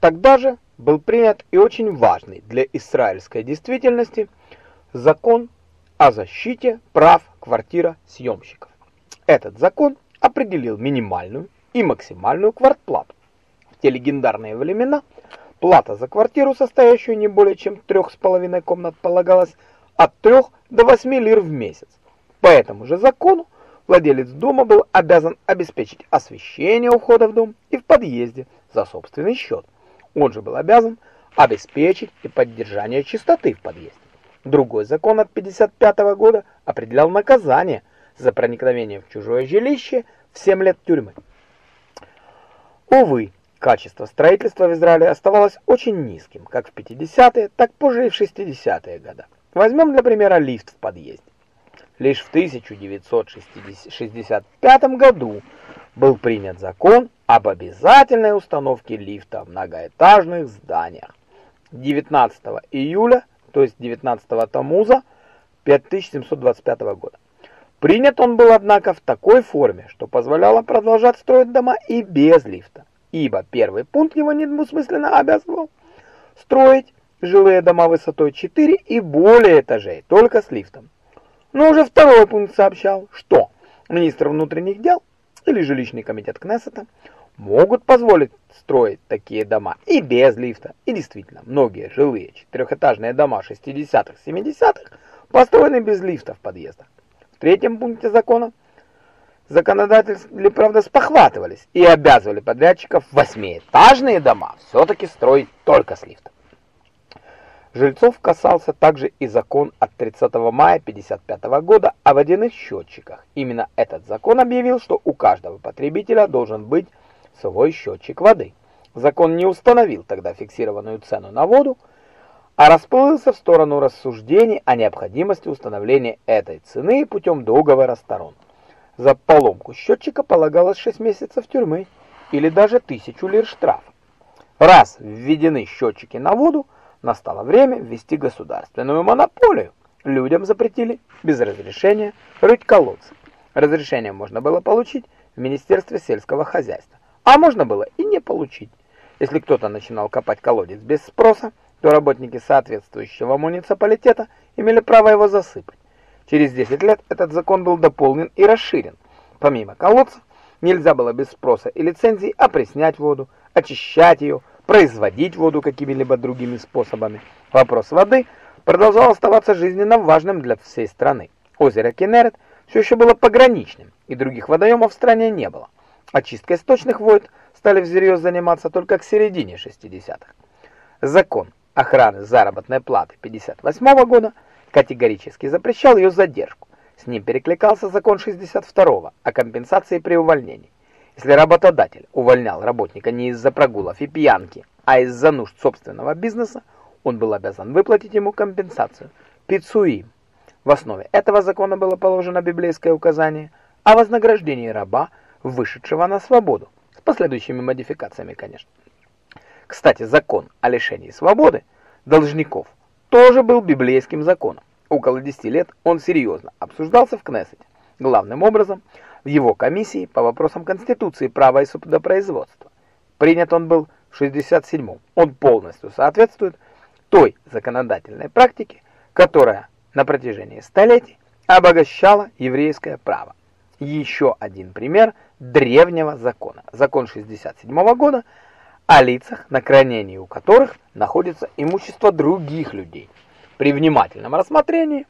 Тогда же был принят и очень важный для израильской действительности закон о защите прав квартиросъемщиков. Этот закон определил минимальную и максимальную квартплату. В те легендарные времена плата за квартиру, состоящую не более чем трех с половиной комнат, полагалась от 3 до 8 лир в месяц. По этому же закону владелец дома был обязан обеспечить освещение у входа в дом и в подъезде за собственный счет. Он же был обязан обеспечить и поддержание чистоты в подъезде. Другой закон от 55 -го года определял наказание за проникновение в чужое жилище в 7 лет тюрьмы. Увы, качество строительства в Израиле оставалось очень низким, как в 50-е, так позже и в 60-е годы. Возьмем для примера лифт в подъезде. Лишь в 1965 году был принят закон об обязательной установке лифта в многоэтажных зданиях. 19 июля, то есть 19 Тамуза 5725 года. Принят он был, однако, в такой форме, что позволяло продолжать строить дома и без лифта, ибо первый пункт его недвусмысленно обязывал строить жилые дома высотой 4 и более этажей, только с лифтом. Но уже второй пункт сообщал, что министр внутренних дел или жилищный комитет Кнессета могут позволить строить такие дома и без лифта. И действительно, многие жилые четырехэтажные дома 60-х, 70-х построены без лифта в подъездах. В третьем пункте закона законодатели, правда, спохватывались и обязывали подрядчиков восьмиэтажные дома все-таки строить только с лифтом. Жильцов касался также и закон от 30 мая 55 года о водяных счетчиках. Именно этот закон объявил, что у каждого потребителя должен быть свой счетчик воды. Закон не установил тогда фиксированную цену на воду, а расплылся в сторону рассуждений о необходимости установления этой цены путем договора сторон. За поломку счетчика полагалось 6 месяцев тюрьмы или даже тысячу лир штрафа. Раз введены счетчики на воду, Настало время ввести государственную монополию. Людям запретили без разрешения рыть колодцы. Разрешение можно было получить в Министерстве сельского хозяйства, а можно было и не получить. Если кто-то начинал копать колодец без спроса, то работники соответствующего муниципалитета имели право его засыпать. Через 10 лет этот закон был дополнен и расширен. Помимо колодцев, нельзя было без спроса и лицензии опреснять воду, очищать ее, производить воду какими-либо другими способами. Вопрос воды продолжал оставаться жизненно важным для всей страны. Озеро Кенерет все еще было пограничным, и других водоемов в стране не было. Очисткой сточных вод стали всерьез заниматься только к середине 60-х. Закон охраны заработной платы 58 года категорически запрещал ее задержку. С ним перекликался закон 62 о компенсации при увольнении. Если работодатель увольнял работника не из-за прогулов и пьянки, а из-за нужд собственного бизнеса, он был обязан выплатить ему компенсацию – пицуим. В основе этого закона было положено библейское указание о вознаграждении раба, вышедшего на свободу, с последующими модификациями, конечно. Кстати, закон о лишении свободы должников тоже был библейским законом. Около 10 лет он серьезно обсуждался в Кнессете. Главным образом – в его комиссии по вопросам Конституции, права и судопроизводства. Принят он был в 67-м. Он полностью соответствует той законодательной практике, которая на протяжении столетий обогащала еврейское право. Еще один пример древнего закона. Закон 67 -го года о лицах, на хранении у которых находится имущество других людей. При внимательном рассмотрении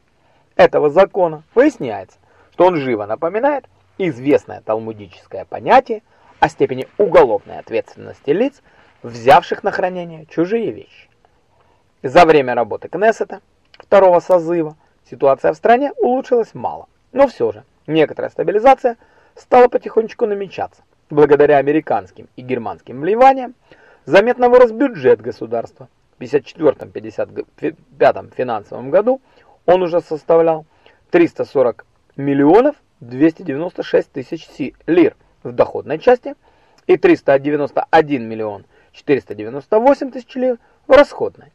этого закона выясняется, что он живо напоминает известное талмудическое понятие о степени уголовной ответственности лиц, взявших на хранение чужие вещи. За время работы Кнессета второго созыва ситуация в стране улучшилась мало, но все же некоторая стабилизация стала потихонечку намечаться. Благодаря американским и германским вливаниям заметно вырос бюджет государства. В 54-55 финансовом году он уже составлял 340 миллионов 296 тысяч лир в доходной части и 391 миллион 498 тысяч лир в расходной.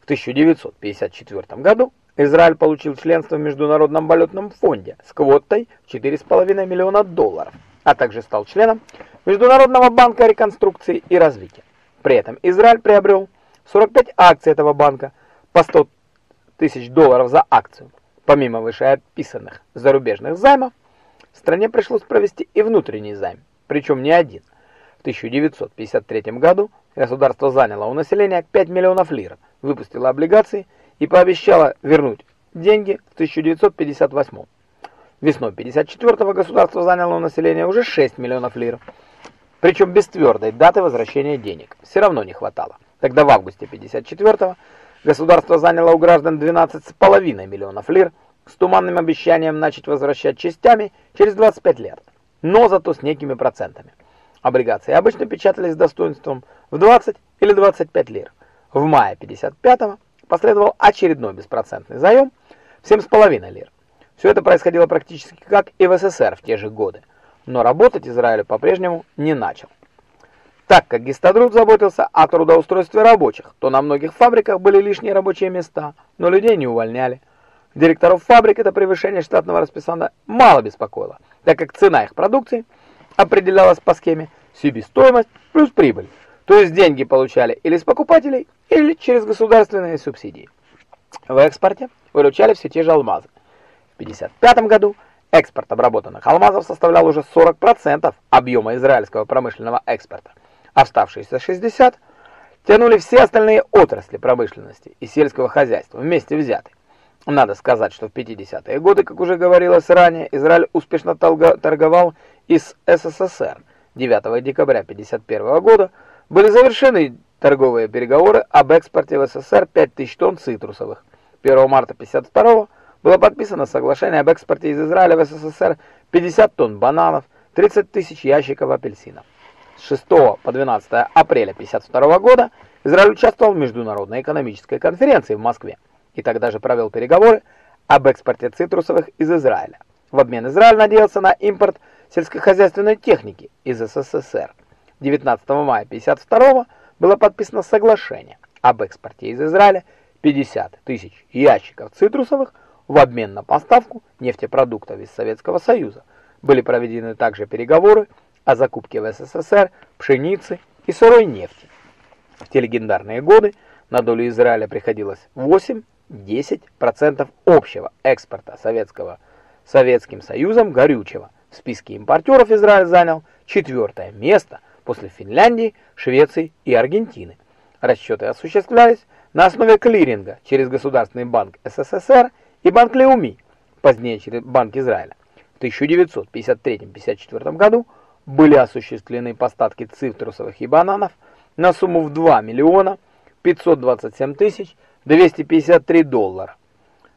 В 1954 году Израиль получил членство в Международном валютном фонде с квотой в 4,5 миллиона долларов, а также стал членом Международного банка реконструкции и развития. При этом Израиль приобрел 45 акций этого банка по 100 тысяч долларов за акцию. Помимо вышеописанных зарубежных займов, стране пришлось провести и внутренний займ, причем не один. В 1953 году государство заняло у населения 5 миллионов лир, выпустило облигации и пообещало вернуть деньги в 1958. Весной 54 государство заняло у населения уже 6 миллионов лир, причем без твердой даты возвращения денег. Все равно не хватало. Тогда в августе 54 государство заняло у граждан 12,5 миллионов лир с туманным обещанием начать возвращать частями через 25 лет, но зато с некими процентами. Облигации обычно печатались с достоинством в 20 или 25 лир. В мае 55-го последовал очередной беспроцентный заем в 7,5 лир. Все это происходило практически как и в СССР в те же годы, но работать Израиль по-прежнему не начал. Так как Гистадрут заботился о трудоустройстве рабочих, то на многих фабриках были лишние рабочие места, но людей не увольняли. Директоров фабрик это превышение штатного расписания мало беспокоило, так как цена их продукции определялась по схеме себестоимость плюс прибыль, то есть деньги получали или с покупателей, или через государственные субсидии. В экспорте выручали все те же алмазы. В 1955 году экспорт обработанных алмазов составлял уже 40% объема израильского промышленного экспорта – Оставшиеся 60 тянули все остальные отрасли промышленности и сельского хозяйства вместе взятые. Надо сказать, что в 50-е годы, как уже говорилось ранее, Израиль успешно торговал и с СССР. 9 декабря 51 года были завершены торговые переговоры об экспорте в СССР 5000 тонн цитрусовых. 1 марта 52 было подписано соглашение об экспорте из Израиля в СССР 50 тонн бананов, 30 тысяч ящиков апельсинов. С 6 по 12 апреля 1952 года Израиль участвовал в международной экономической конференции в Москве и тогда же провел переговоры об экспорте цитрусовых из Израиля. В обмен Израиль надеялся на импорт сельскохозяйственной техники из СССР. 19 мая 1952 было подписано соглашение об экспорте из Израиля 50 тысяч ящиков цитрусовых в обмен на поставку нефтепродуктов из Советского Союза. Были проведены также переговоры о закупке в СССР пшеницы и сырой нефти. В те легендарные годы на долю Израиля приходилось 8-10% общего экспорта советского Советским Союзом горючего. В списке импортеров Израиль занял четвертое место после Финляндии, Швеции и Аргентины. Расчеты осуществлялись на основе клиринга через Государственный банк СССР и Банк Леуми, позднее через Банк Израиля. В 1953-54 году были осуществлены поставки цитрусовых и бананов на сумму в 2 миллиона 527 тысяч 253 доллара,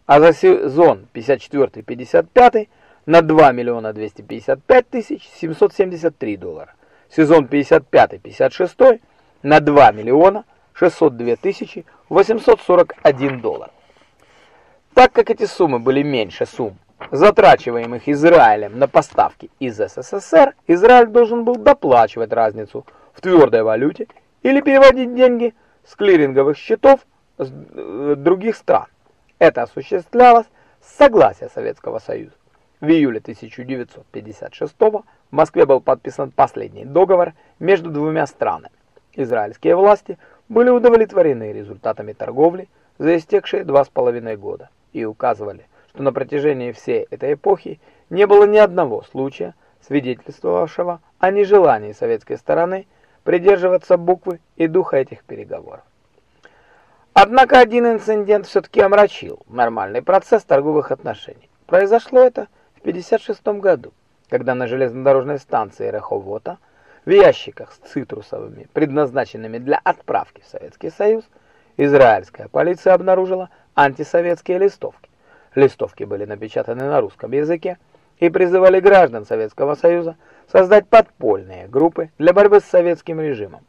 а за сезон 54-55 на 2 миллиона 255 тысяч 773 доллара, сезон 55-56 на 2 миллиона 602 тысячи 841 доллар. Так как эти суммы были меньше сумм затрачиваемых Израилем на поставки из СССР, Израиль должен был доплачивать разницу в твердой валюте или переводить деньги с клиринговых счетов с э, других стран. Это осуществлялось с согласия Советского Союза. В июле 1956 в Москве был подписан последний договор между двумя странами. Израильские власти были удовлетворены результатами торговли за истекшие два с половиной года и указывали, что на протяжении всей этой эпохи не было ни одного случая, свидетельствовавшего о нежелании советской стороны придерживаться буквы и духа этих переговоров. Однако один инцидент все-таки омрачил нормальный процесс торговых отношений. Произошло это в 1956 году, когда на железнодорожной станции Реховота в ящиках с цитрусовыми, предназначенными для отправки в Советский Союз, израильская полиция обнаружила антисоветские листовки. Листовки были напечатаны на русском языке и призывали граждан Советского Союза создать подпольные группы для борьбы с советским режимом.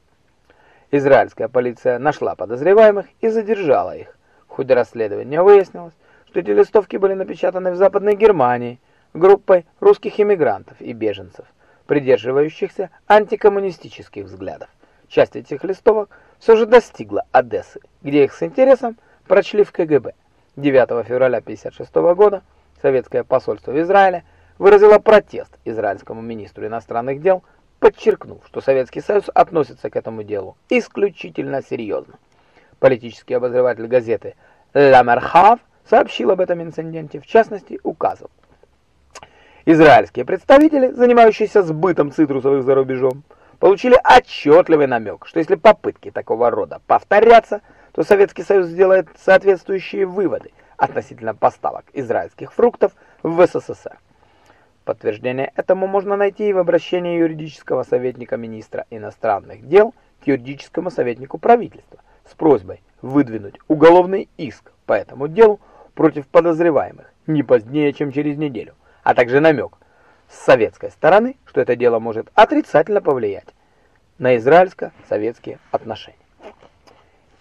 Израильская полиция нашла подозреваемых и задержала их. В ходе расследования выяснилось, что эти листовки были напечатаны в Западной Германии группой русских иммигрантов и беженцев, придерживающихся антикоммунистических взглядов. Часть этих листовок все же достигла Одессы, где их с интересом прочли в КГБ. 9 февраля 1956 года советское посольство в Израиле выразило протест израильскому министру иностранных дел подчеркнув, что Советский Союз относится к этому делу исключительно серьезно. Политический обозреватель газеты «Ла Мерхав» сообщил об этом инциденте, в частности, указал. Израильские представители, занимающиеся сбытом цитрусовых за рубежом, получили отчетливый намек, что если попытки такого рода повторятся, то Советский Союз сделает соответствующие выводы относительно поставок израильских фруктов в СССР. Подтверждение этому можно найти и в обращении юридического советника министра иностранных дел к юридическому советнику правительства с просьбой выдвинуть уголовный иск по этому делу против подозреваемых не позднее, чем через неделю, а также намек с советской стороны, что это дело может отрицательно повлиять на израильско-советские отношения.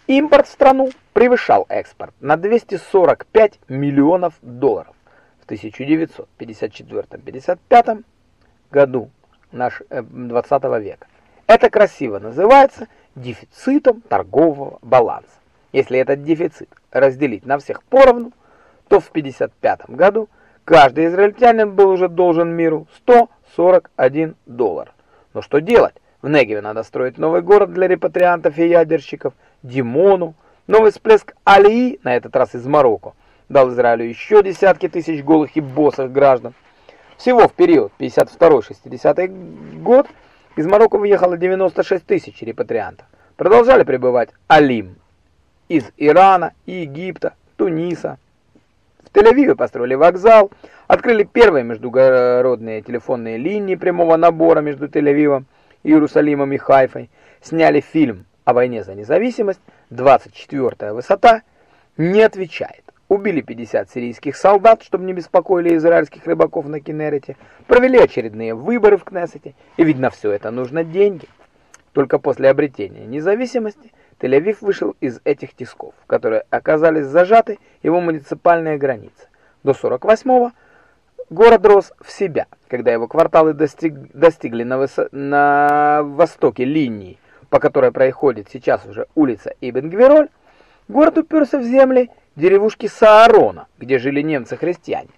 Импорт в страну превышал экспорт на 245 миллионов долларов в 1954-55 году наш 20 э, века. Это красиво называется дефицитом торгового баланса. Если этот дефицит разделить на всех поровну, то в 55 году каждый израильтянин был уже должен миру 141 доллар. Но что делать? В Негеве надо строить новый город для репатриантов и ядерщиков, Димону. Новый всплеск Алии, на этот раз из Марокко, дал Израилю еще десятки тысяч голых и босых граждан. Всего в период 52-60 год из Марокко выехало 96 тысяч репатриантов. Продолжали пребывать Алим из Ирана, Египта, Туниса. В Тель-Авиве построили вокзал, открыли первые междугородные телефонные линии прямого набора между Тель-Авивом Иерусалимом и Хайфой, сняли фильм о войне за независимость, 24-я высота, не отвечает. Убили 50 сирийских солдат, чтобы не беспокоили израильских рыбаков на Кенерете, провели очередные выборы в Кнессете, и ведь на все это нужно деньги. Только после обретения независимости Тель-Авив вышел из этих тисков, которые оказались зажаты его муниципальные границы. До 48-го Город рос в себя, когда его кварталы достиг, достигли на, высо, на востоке линии, по которой проходит сейчас уже улица Ибн-Гвироль, город уперся в земли деревушки Саарона, где жили немцы-христиане.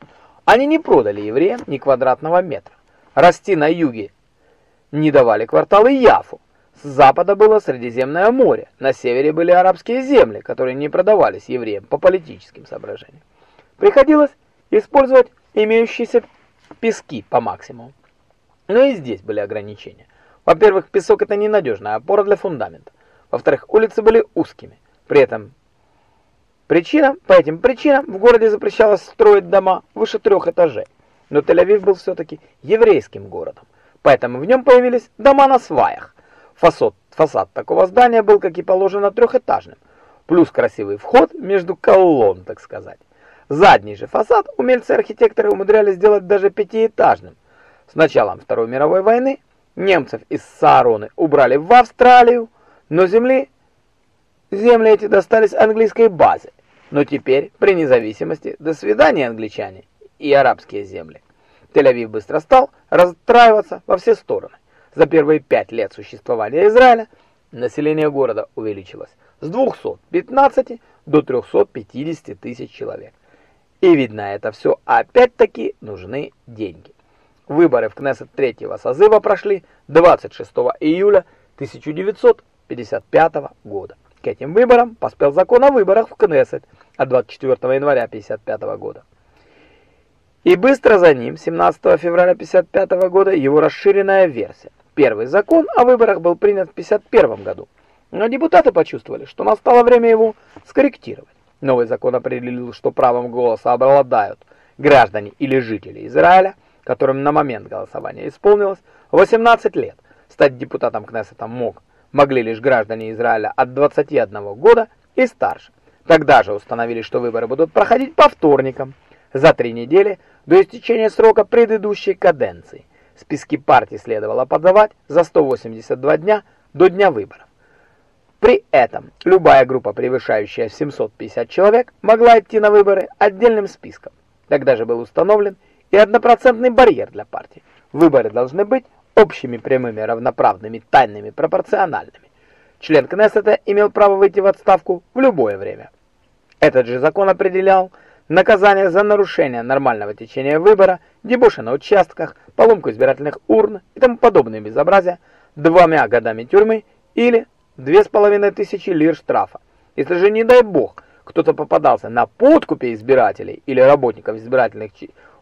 Они не продали евреям ни квадратного метра. Расти на юге не давали кварталы Яфу. С запада было Средиземное море, на севере были арабские земли, которые не продавались евреям по политическим соображениям. Приходилось использовать имеющиеся пески по максимуму. Но и здесь были ограничения. Во-первых, песок это ненадежная опора для фундамента. Во-вторых, улицы были узкими. При этом причина, по этим причинам в городе запрещалось строить дома выше трех этажей. Но Тель-Авив был все-таки еврейским городом, поэтому в нем появились дома на сваях. Фасад, фасад такого здания был, как и положено, трехэтажным, плюс красивый вход между колонн, так сказать. Задний же фасад умельцы-архитекторы умудрялись сделать даже пятиэтажным. С началом Второй мировой войны немцев из Саароны убрали в Австралию, но земли земли эти достались английской базе. Но теперь, при независимости, до свидания, англичане и арабские земли. Тель-Авив быстро стал расстраиваться во все стороны. За первые пять лет существования Израиля население города увеличилось с 215 до 350 тысяч человек. И видно это все, опять-таки нужны деньги. Выборы в Кнессет третьего созыва прошли 26 июля 1955 года. К этим выборам поспел закон о выборах в Кнессет от 24 января 1955 года. И быстро за ним, 17 февраля 1955 года, его расширенная версия. Первый закон о выборах был принят в 1951 году, но депутаты почувствовали, что настало время его скорректировать. Новый закон определил, что правом голоса обладают граждане или жители Израиля, которым на момент голосования исполнилось 18 лет. Стать депутатом Кнессета мог, могли лишь граждане Израиля от 21 года и старше. Тогда же установили, что выборы будут проходить по вторникам, за три недели до истечения срока предыдущей каденции. Списки партий следовало подавать за 182 дня до дня выборов. При этом любая группа, превышающая 750 человек, могла идти на выборы отдельным списком. Тогда же был установлен и однопроцентный барьер для партий. Выборы должны быть общими, прямыми, равноправными, тайными, пропорциональными. Член Кнессета имел право выйти в отставку в любое время. Этот же закон определял наказание за нарушение нормального течения выбора, дебоши на участках, поломку избирательных урн и тому подобные безобразия двумя годами тюрьмы или две с половиной тысячи лир штрафа. Если же, не дай бог, кто-то попадался на подкупе избирателей или работников избирательных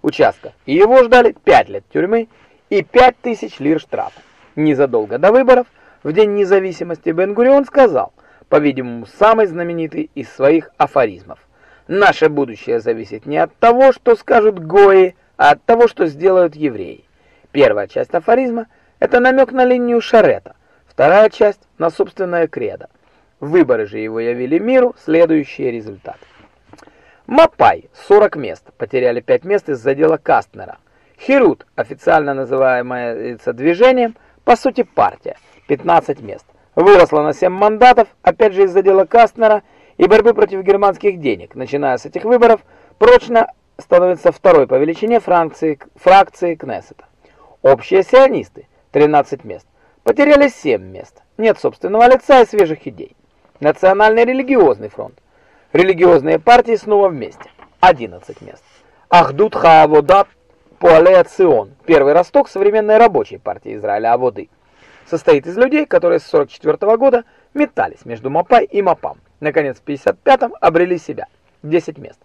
участков, и его ждали 5 лет тюрьмы и 5000 лир штрафа. Незадолго до выборов, в день независимости, Бен-Гурион сказал, по-видимому, самый знаменитый из своих афоризмов. Наше будущее зависит не от того, что скажут гои, а от того, что сделают евреи. Первая часть афоризма – это намек на линию Шарета, вторая часть – на собственное кредо. Выборы же его явили миру следующие результаты. Мапай 40 мест, потеряли 5 мест из-за дела Кастнера. Херут, официально называемое движением, по сути партия, 15 мест. Выросла на 7 мандатов, опять же из-за дела Кастнера и борьбы против германских денег. Начиная с этих выборов, прочно становится второй по величине фракции, фракции Кнессета. Общие сионисты, 13 мест, потеряли 7 мест. Нет собственного лица и свежих идей. Национальный религиозный фронт. Религиозные партии снова вместе. 11 мест. Ахдут Хаавода Пуалея Цион. Первый росток современной рабочей партии Израиля Аводы. Состоит из людей, которые с 44 -го года метались между Мапай и Мапам. Наконец, в 55-м обрели себя. 10 мест.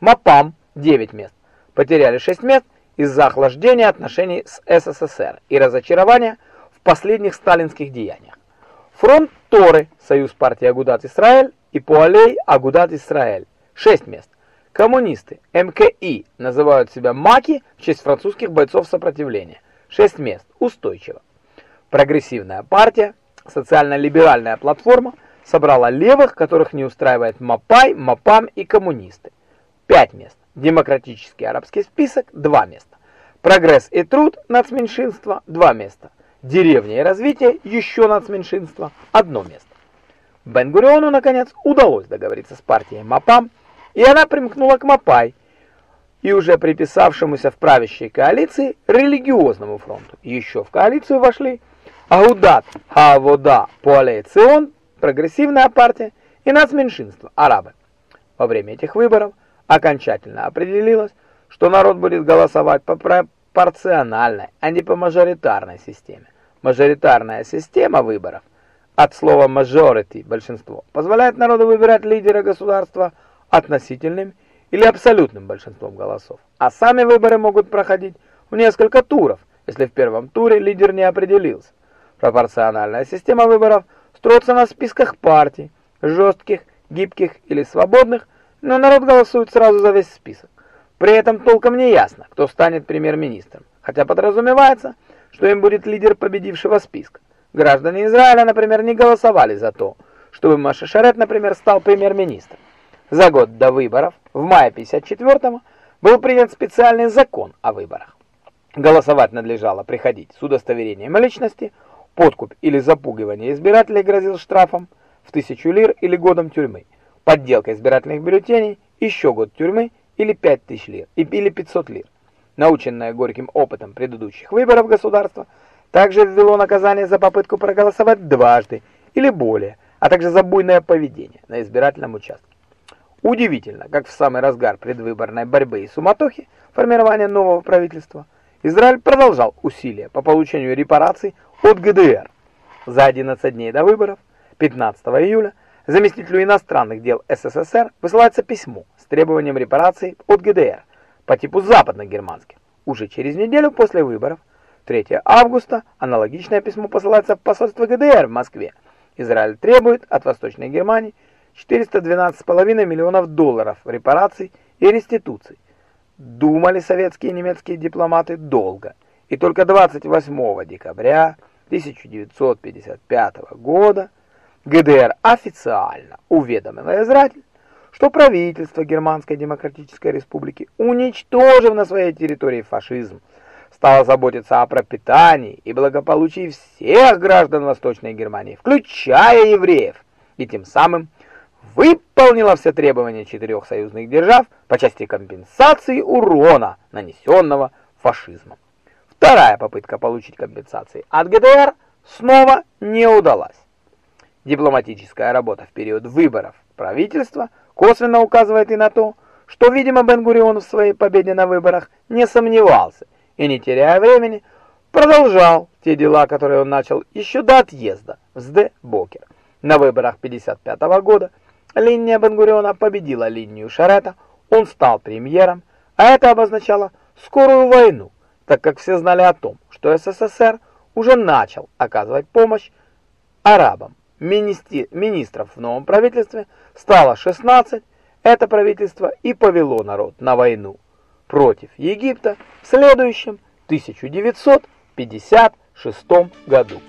Мапам 9 мест. Потеряли 6 мест из-за охлаждения отношений с СССР и разочарования в последних сталинских деяниях. Фронт Торы, Союз партии Агудат Исраэль и Пуалей Агудат Исраэль. 6 мест. Коммунисты, МКИ, называют себя МАКи в честь французских бойцов сопротивления. 6 мест. Устойчиво. Прогрессивная партия, социально-либеральная платформа, собрала левых, которых не устраивает МАПАЙ, МАПАМ и коммунисты. 5 мест. Демократический арабский список 2 места. Прогресс и труд нацменьшинства 2 места. Деревня и развитие еще нацменьшинства одно место. Бен-Гуриону, наконец, удалось договориться с партией МАПАМ, и она примкнула к МАПАЙ, и уже приписавшемуся в правящей коалиции религиозному фронту. Еще в коалицию вошли Аудат, Хаавода, Пуалейцион, прогрессивная партия и нацменьшинство, арабы. Во время этих выборов окончательно определилось, что народ будет голосовать по пропорциональной, а не по мажоритарной системе. Мажоритарная система выборов, от слова majority – большинство, позволяет народу выбирать лидера государства относительным или абсолютным большинством голосов. А сами выборы могут проходить в несколько туров, если в первом туре лидер не определился. Пропорциональная система выборов строится на списках партий, жестких, гибких или свободных, но народ голосует сразу за весь список. При этом толком не ясно, кто станет премьер-министром, хотя подразумевается, что им будет лидер победившего списка. Граждане Израиля, например, не голосовали за то, чтобы Маша Шарет, например, стал премьер-министром. За год до выборов, в мае 54-го, был принят специальный закон о выборах. Голосовать надлежало приходить с удостоверением личности, подкуп или запугивание избирателей грозил штрафом в тысячу лир или годом тюрьмы, подделка избирательных бюллетеней, еще год тюрьмы или 5000 лир или 500 лир. Наученное горьким опытом предыдущих выборов государства, также ввело наказание за попытку проголосовать дважды или более, а также за буйное поведение на избирательном участке. Удивительно, как в самый разгар предвыборной борьбы и суматохи формирования нового правительства Израиль продолжал усилия по получению репараций от ГДР. За 11 дней до выборов, 15 июля, заместителю иностранных дел СССР высылается письмо с требованием репараций от ГДР по типу западно-германских. Уже через неделю после выборов, 3 августа, аналогичное письмо посылается в посольство ГДР в Москве. Израиль требует от Восточной Германии 412,5 миллионов долларов репараций и реституций. Думали советские и немецкие дипломаты долго, и только 28 декабря 1955 года ГДР официально уведомила Израиль, что правительство Германской Демократической Республики, уничтожив на своей территории фашизм, стало заботиться о пропитании и благополучии всех граждан Восточной Германии, включая евреев, и тем самым выполнила все требования четырех союзных держав по части компенсации урона, нанесенного фашизмом. Вторая попытка получить компенсации от ГДР снова не удалась. Дипломатическая работа в период выборов правительства косвенно указывает и на то, что, видимо, Бен-Гурион в своей победе на выборах не сомневался и, не теряя времени, продолжал те дела, которые он начал еще до отъезда в Сде-Бокер. На выборах 55 -го года линия Бен-Гуриона победила линию Шарета, он стал премьером, а это обозначало скорую войну, так как все знали о том, что СССР уже начал оказывать помощь арабам. Министи министров в новом правительстве стало 16, это правительство и повело народ на войну против Египта в следующем 1956 году.